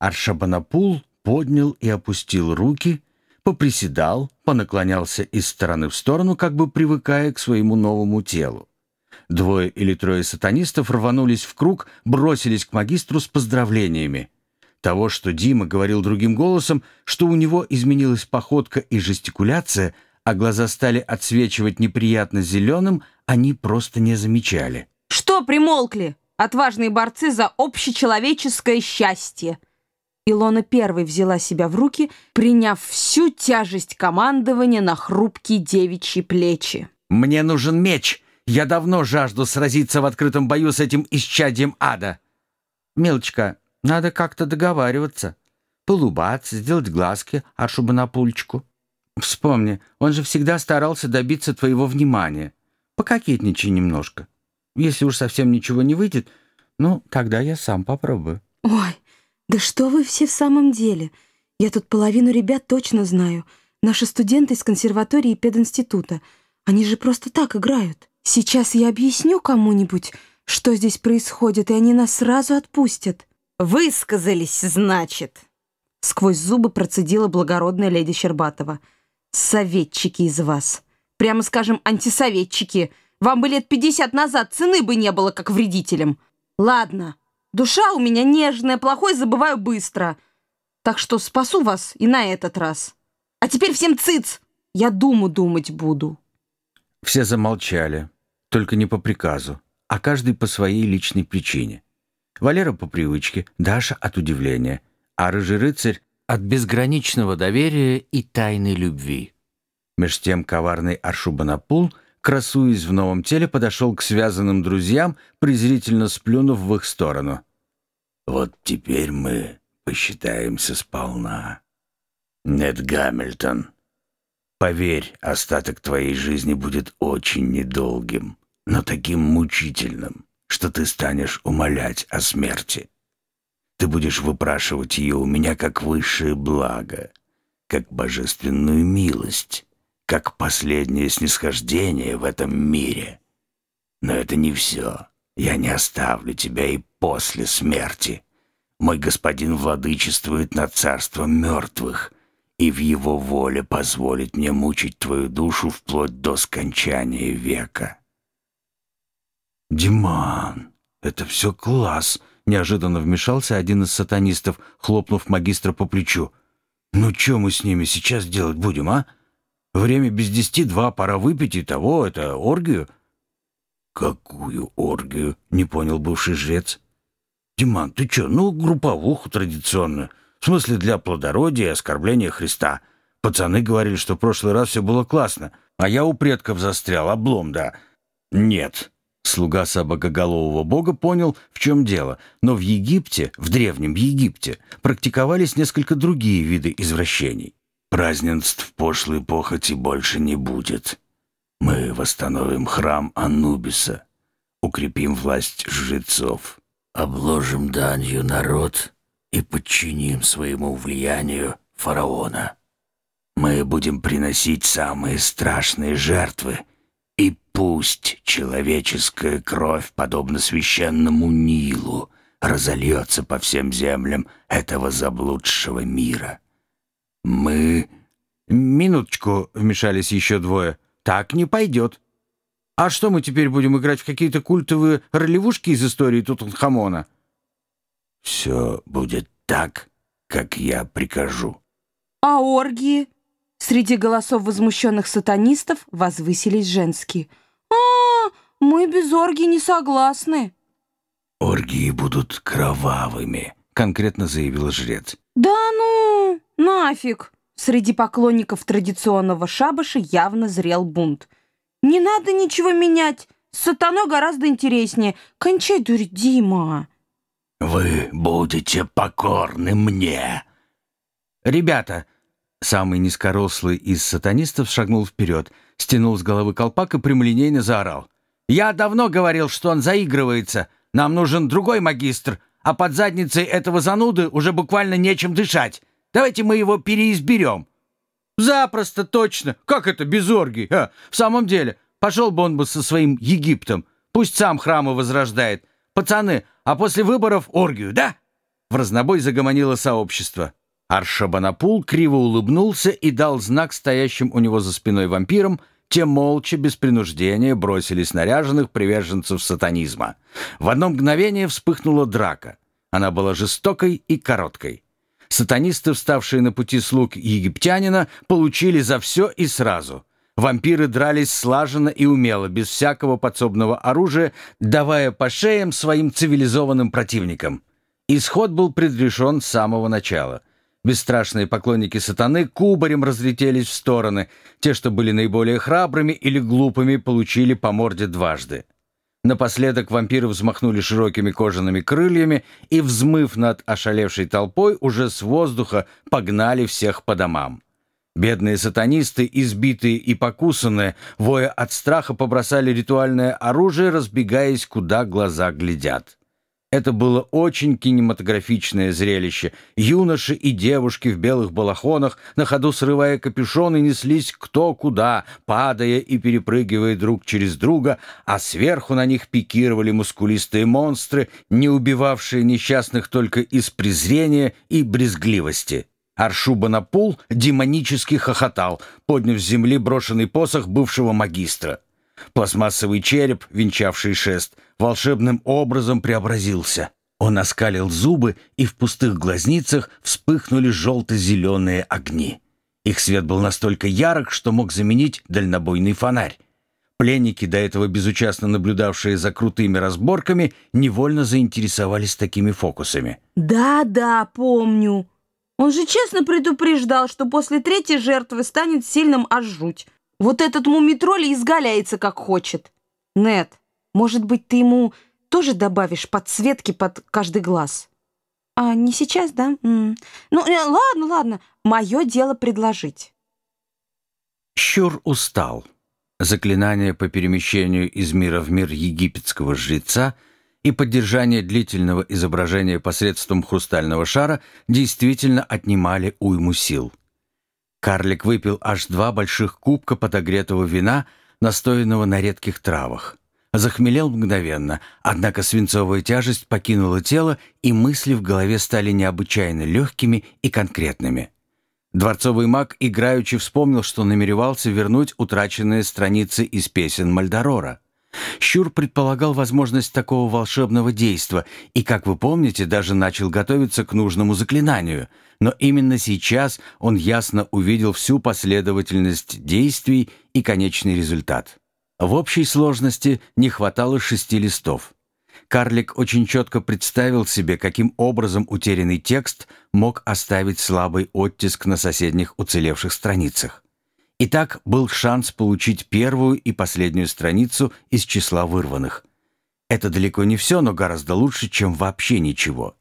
Аршабанапул поднял и опустил руки, поприседал, понаклонялся из стороны в сторону, как бы привыкая к своему новому телу. Двое или трое сатанистов рванулись в круг, бросились к магистру с поздравлениями. Того, что Дима говорил другим голосом, что у него изменилась походка и жестикуляция, а глаза стали отсвечивать неприятно зеленым, они просто не замечали. «Что примолкли, отважные борцы за общечеловеческое счастье?» Илона первой взяла себя в руки, приняв всю тяжесть командования на хрупкие девичьи плечи. «Мне нужен меч! Я давно жажду сразиться в открытом бою с этим исчадием ада!» «Мелочка, надо как-то договариваться. Полубаться, сделать глазки Аршубанапульчику. Вспомни, он же всегда старался добиться твоего внимания. Пококетничай немножко. Если уж совсем ничего не выйдет, ну, тогда я сам попробую». «Ой, да что вы все в самом деле? Я тут половину ребят точно знаю. Наши студенты из консерватории и пединститута. Они же просто так играют. Сейчас я объясню кому-нибудь, что здесь происходит, и они нас сразу отпустят». «Высказались, значит!» Сквозь зубы процедила благородная леди Щербатова. «Советчики из вас. Прямо скажем, антисоветчики. Вам бы лет пятьдесят назад цены бы не было, как вредителям. Ладно, Душа у меня нежная, плохой забываю быстро. Так что спасу вас и на этот раз. А теперь всем цыц! Я думу думать буду». Все замолчали, только не по приказу, а каждый по своей личной причине. Валера по привычке, Даша от удивления, а рыжий рыцарь от безграничного доверия и тайной любви. Меж тем коварный Аршубанапул — красуясь в новом теле, подошел к связанным друзьям, презрительно сплюнув в их сторону. «Вот теперь мы посчитаемся сполна. Нед Гамильтон, поверь, остаток твоей жизни будет очень недолгим, но таким мучительным, что ты станешь умолять о смерти. Ты будешь выпрашивать ее у меня как высшее благо, как божественную милость» как последнее снисхождение в этом мире. Но это не все. Я не оставлю тебя и после смерти. Мой господин владычествует над царством мертвых, и в его воле позволит мне мучить твою душу вплоть до скончания века. «Диман, это все класс!» — неожиданно вмешался один из сатанистов, хлопнув магистра по плечу. «Ну что мы с ними сейчас делать будем, а?» Время без десяти два, пора выпить и того, это оргию». «Какую оргию?» — не понял бывший жрец. «Диман, ты чё, ну, групповуху традиционную. В смысле, для плодородия и оскорбления Христа. Пацаны говорили, что в прошлый раз все было классно, а я у предков застрял, облом, да». «Нет». Слуга собакоголового бога понял, в чем дело, но в Египте, в древнем Египте, практиковались несколько другие виды извращений. Празднеств пошлой похоти больше не будет. Мы восстановим храм Анубиса, укрепим власть жрецов, обложим данью народ и подчиним своему влиянию фараона. Мы будем приносить самые страшные жертвы, и пусть человеческая кровь, подобно священному Нилу, разольется по всем землям этого заблудшего мира. «Мы...» «Минуточку», — вмешались еще двое. «Так не пойдет». «А что мы теперь будем играть в какие-то культовые ролевушки из истории Тутанхамона?» «Все будет так, как я прикажу». «А оргии?» Среди голосов возмущенных сатанистов возвысились женские. «А, мы без оргии не согласны». «Оргии будут кровавыми», — конкретно заявил жрец. «Да ну, нафиг!» Среди поклонников традиционного шабаша явно зрел бунт. «Не надо ничего менять! Сатано гораздо интереснее! Кончай дурь, Дима!» «Вы будете покорны мне!» «Ребята!» Самый низкорослый из сатанистов шагнул вперед, стянул с головы колпак и прямолинейно заорал. «Я давно говорил, что он заигрывается. Нам нужен другой магистр, а под задницей этого зануды уже буквально нечем дышать. Давайте мы его переизберем». «Запросто, точно. Как это без оргий? А, в самом деле, пошел бы он бы со своим Египтом. Пусть сам храмы возрождает. Пацаны, а после выборов оргию, да?» в разнобой загомонило сообщество. Аршабанапул криво улыбнулся и дал знак стоящим у него за спиной вампирам, те молча, без принуждения, бросились наряженных приверженцев сатанизма. В одно мгновение вспыхнула драка. Она была жестокой и короткой. Сатанисты, вставшие на пути слуг египтянина, получили за все и сразу. Вампиры дрались слаженно и умело, без всякого подсобного оружия, давая по шеям своим цивилизованным противникам. Исход был предрешен с самого начала. Бесстрашные поклонники сатаны кубарем разлетелись в стороны. Те, что были наиболее храбрыми или глупыми, получили по морде дважды. Напоследок вампиры взмахнули широкими кожаными крыльями и, взмыв над ошалевшей толпой, уже с воздуха погнали всех по домам. Бедные сатанисты, избитые и покусанные, воя от страха, побросали ритуальное оружие, разбегаясь, куда глаза глядят. Это было очень кинематографичное зрелище. Юноши и девушки в белых балахонах, на ходу срывая капюшоны, неслись кто куда, падая и перепрыгивая друг через друга, а сверху на них пикировали мускулистые монстры, не убивавшие несчастных только из презрения и брезгливости. Аршуба на пол демонически хохотал, подняв с земли брошенный посох бывшего магистра. Пластмассовый череп, венчавший шест, волшебным образом преобразился. Он оскалил зубы, и в пустых глазницах вспыхнули желто-зеленые огни. Их свет был настолько ярок, что мог заменить дальнобойный фонарь. Пленники, до этого безучастно наблюдавшие за крутыми разборками, невольно заинтересовались такими фокусами. «Да-да, помню. Он же честно предупреждал, что после третьей жертвы станет сильным аж жуть. Вот этот мумитроль изгаляется как хочет. Нет, может быть, ты ему тоже добавишь подсветки под каждый глаз? А не сейчас, да? М -м. Ну, э, ладно, ладно. Мое дело предложить. Щур устал. Заклинание по перемещению из мира в мир египетского жреца и поддержание длительного изображения посредством хрустального шара действительно отнимали уйму сил. Карлик выпил аж два больших кубка подогретого вина, настоянного на редких травах. Захмелел мгновенно, однако свинцовая тяжесть покинула тело, и мысли в голове стали необычайно легкими и конкретными. Дворцовый маг играючи вспомнил, что намеревался вернуть утраченные страницы из песен Мальдорора. Щур предполагал возможность такого волшебного действа и, как вы помните, даже начал готовиться к нужному заклинанию. Но именно сейчас он ясно увидел всю последовательность действий и конечный результат. В общей сложности не хватало шести листов. Карлик очень четко представил себе, каким образом утерянный текст мог оставить слабый оттиск на соседних уцелевших страницах. Итак, был шанс получить первую и последнюю страницу из числа вырванных. Это далеко не все, но гораздо лучше, чем вообще ничего.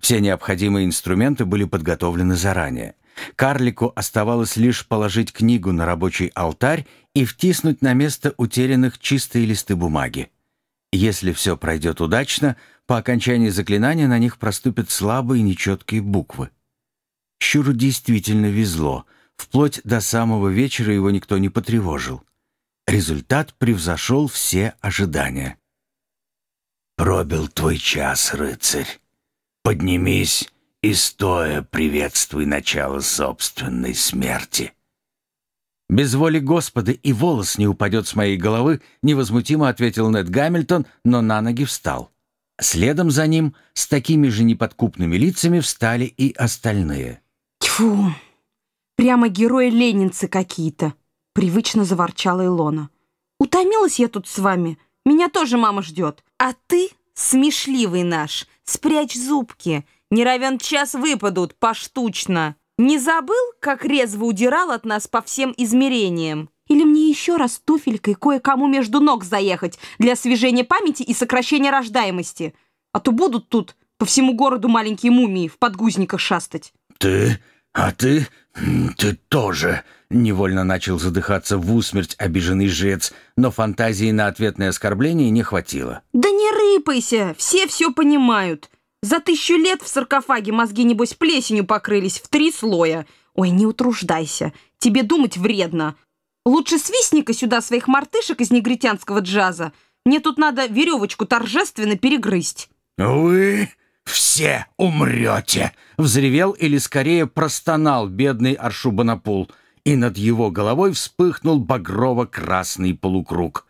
Все необходимые инструменты были подготовлены заранее. Карлику оставалось лишь положить книгу на рабочий алтарь и втиснуть на место утерянных чистые листы бумаги. Если все пройдет удачно, по окончании заклинания на них проступят слабые нечеткие буквы. Щуру действительно везло — Вплоть до самого вечера его никто не потревожил. Результат превзошел все ожидания. «Пробил твой час, рыцарь. Поднимись и стоя приветствуй начало собственной смерти». «Без воли Господа и волос не упадет с моей головы», невозмутимо ответил Нед Гамильтон, но на ноги встал. Следом за ним с такими же неподкупными лицами встали и остальные. «Тьфу!» Прямо герои-ленинцы какие-то!» — привычно заворчала Илона. «Утомилась я тут с вами. Меня тоже мама ждет. А ты, смешливый наш, спрячь зубки. Не равен час выпадут поштучно. Не забыл, как резво удирал от нас по всем измерениям? Или мне еще раз туфелькой кое-кому между ног заехать для освежения памяти и сокращения рождаемости? А то будут тут по всему городу маленькие мумии в подгузниках шастать». «Ты «А ты... ты тоже...» — невольно начал задыхаться в усмерть обиженный жрец, но фантазии на ответное оскорбление не хватило. «Да не рыпайся! Все все понимают. За тысячу лет в саркофаге мозги, небось, плесенью покрылись в три слоя. Ой, не утруждайся, тебе думать вредно. Лучше свистника сюда своих мартышек из негритянского джаза. Мне тут надо веревочку торжественно перегрызть». «Вы все умрете!» — взревел или скорее простонал бедный Аршубанапул, и над его головой вспыхнул багрово-красный полукруг.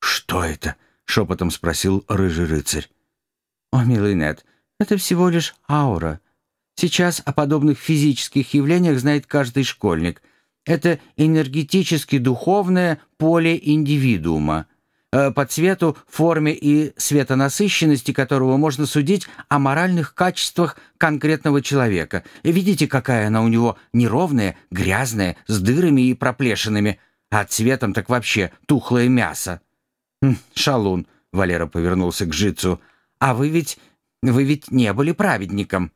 «Что это?» — шепотом спросил рыжий рыцарь. «О, милый Нед, это всего лишь аура. Сейчас о подобных физических явлениях знает каждый школьник. Это энергетически-духовное поле индивидуума. Э, по цвету, форме и светонасыщенности которого можно судить о моральных качествах конкретного человека. Видите, какая она у него неровная, грязная, с дырами и проплешинами, а цветом так вообще тухлое мясо. Хм, «Шалун», — Валера повернулся к Жицу, — «а вы ведь... вы ведь не были праведником».